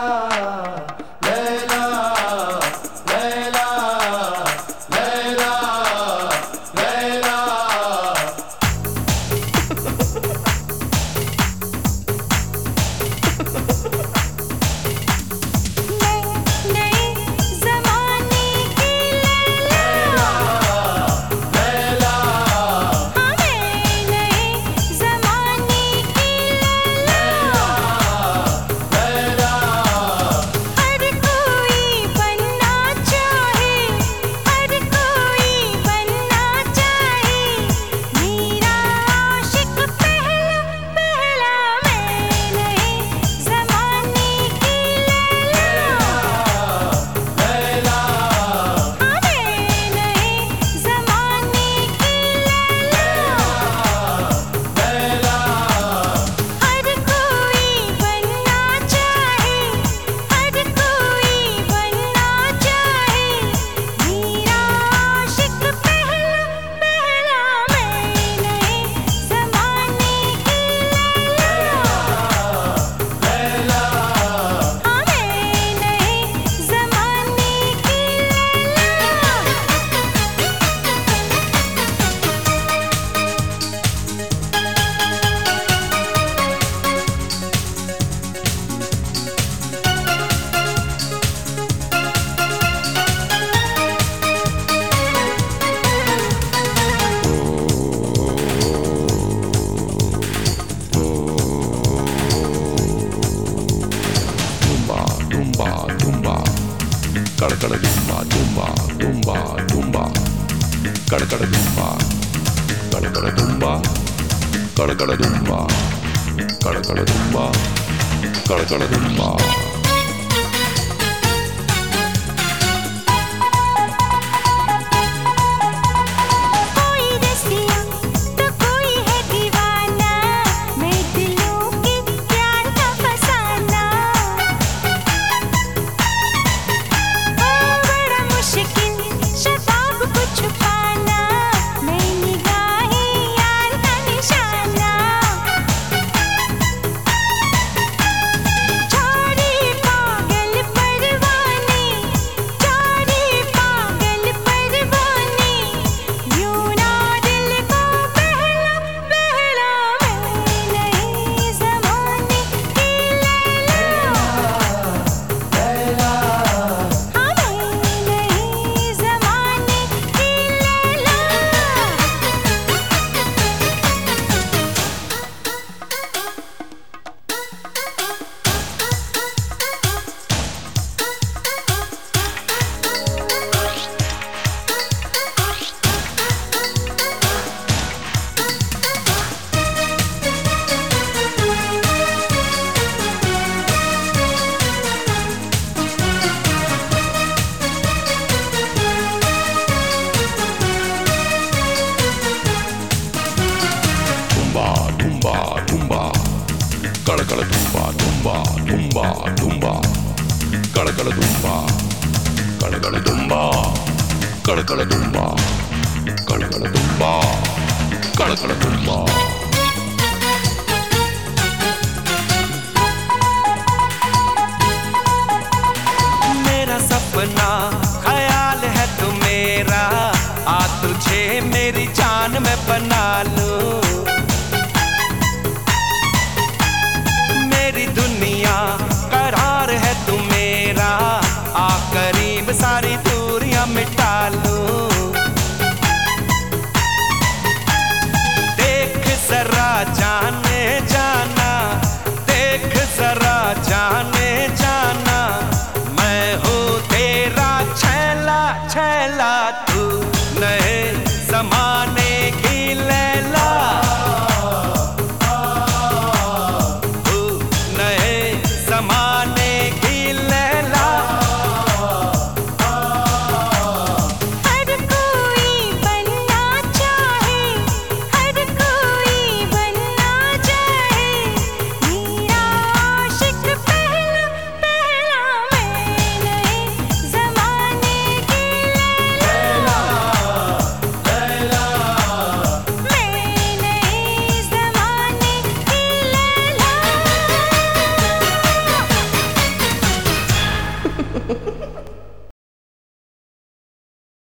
Allah. tumba, tumba, carcara tumba, carcara tumba, carcara tumba, carcara tumba, carcara tumba. కళకళ తుంబా తుంబా తుంబా తుంబా కళకళ తుంబా కళకళ తుంబా కళకళ తుంబా కళకళ తుంబా కళకళ తుంబా मेरा सपना ख्याल है तू मेरा आ तुझे मेरी जान में बना लूँ